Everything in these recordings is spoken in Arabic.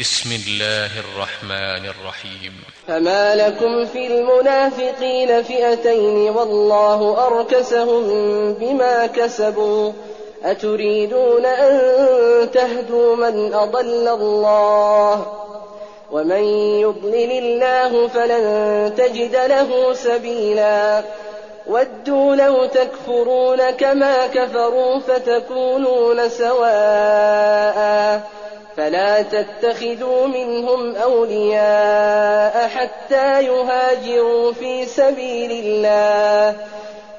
بسم الله الرحمن الرحيم. فما لكم في المنافقين فئتين والله أركسهم بما كسبوا. أتريدون أن تهدوا من أضل الله؟ ومن يضلل الله فلن تجد له سبيلا. ودوا لو تكفرون كما كفروا فتكونون سواء. فلا تتخذوا منهم أولياء حتى يهاجروا في سبيل الله.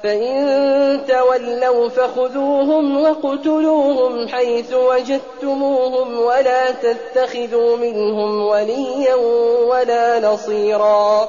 فإن تولوا فخذوهم وقتلوهم حيث وجدتموهم ولا تتخذوا منهم وليا ولا نصيرا.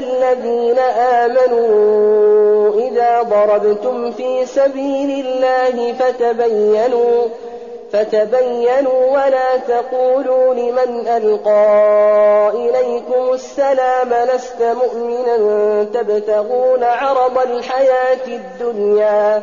الذين آمنوا إذا ضربتم في سبيل الله فتبينوا فتبينوا ولا تقولوا لمن ألقى إليكم السلام لست مؤمنا تبتغون عرض الحياة الدنيا.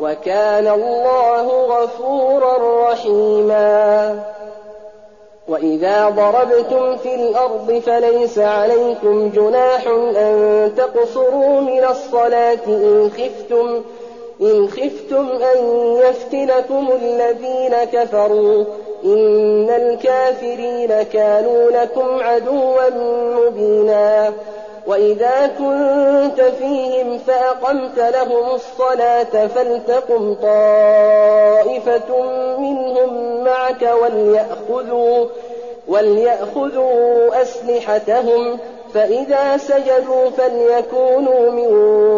وكان الله غفورا رحيما. وإذا ضربتم في الأرض فليس عليكم جناح أن تقصروا من الصلاة إن خفتم إن خفتم أن يفتنكم الذين كفروا. إن الكافرين كانوا لكم عدوا مبينا. وإذا كنت فيهم فأقمت لهم الصلاة فلتقم طائفة منهم معك وليأخذوا وليأخذوا أسلحتهم فإذا سجدوا فليكونوا من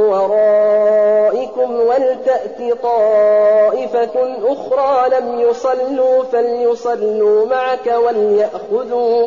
ورائكم ولتأت طائفة أخرى لم يصلوا فليصلوا معك وليأخذوا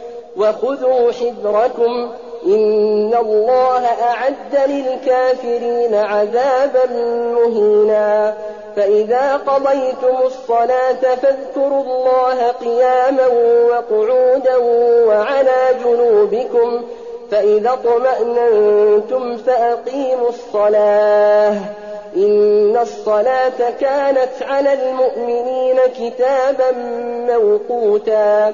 وخذوا حذركم. إن الله أعد للكافرين عذابا مهينا. فإذا قضيتم الصلاة فاذكروا الله قياما وقعودا وعلى جنوبكم. فإذا اطمأننتم فأقيموا الصلاة. إن الصلاة كانت على المؤمنين كتابا موقوتا.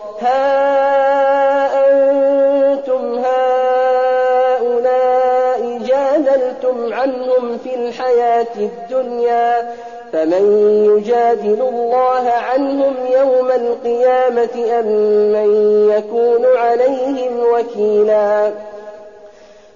ها أنتم هؤلاء جادلتم عنهم في الحياة الدنيا فمن يجادل الله عنهم يوم القيامة أم من يكون عليهم وكيلا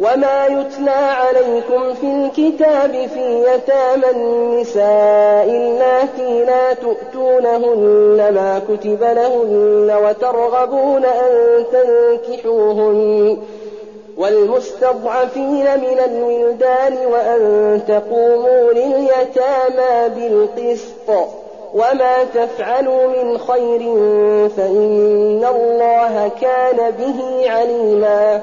وما يتلى عليكم في الكتاب في يتامى النساء اللاتي لا تؤتونهن ما كتب لهن وترغبون أن تنكحوهن والمستضعفين من الولدان وأن تقوموا لليتامى بالقسط وما تفعلوا من خير فإن الله كان به عليما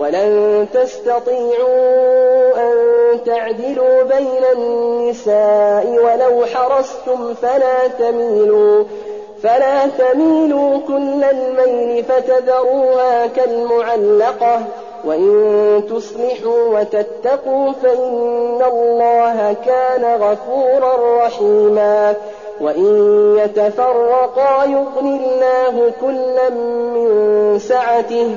ولن تستطيعوا أن تعدلوا بين النساء ولو حرصتم فلا تميلوا فلا تميلوا كل الميل فتذروها كالمعلقة. وإن تصلحوا وتتقوا فإن الله كان غفورا رحيما. وإن يتفرقا يغن الله كلا من سعته.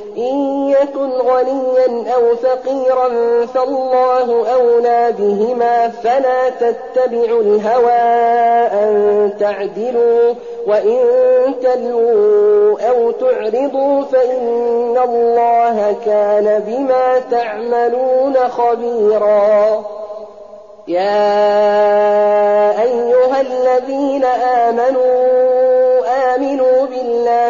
إن يكن غنيا أو فقيرا فالله أولى بهما فلا تتبعوا الهوى أن تعدلوا وإن تلووا أو تعرضوا فإن الله كان بما تعملون خبيرا. يا أيها الذين آمنوا آمنوا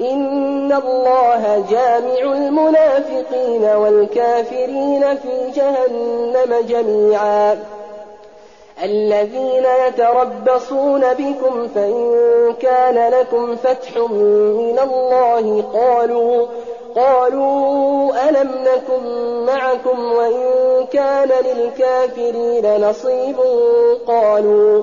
إن الله جامع المنافقين والكافرين في جهنم جميعا. الذين يتربصون بكم فإن كان لكم فتح من الله قالوا قالوا ألم نكن معكم وإن كان للكافرين نصيب قالوا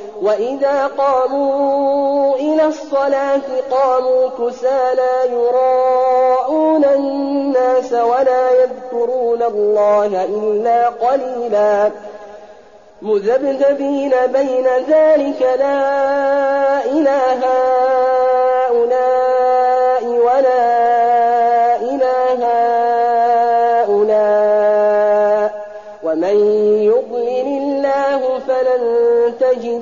وإذا قاموا إلى الصلاة قاموا كسالى يراءون الناس ولا يذكرون الله إلا قليلا مذبذبين بين ذلك لا إله هؤلاء ولا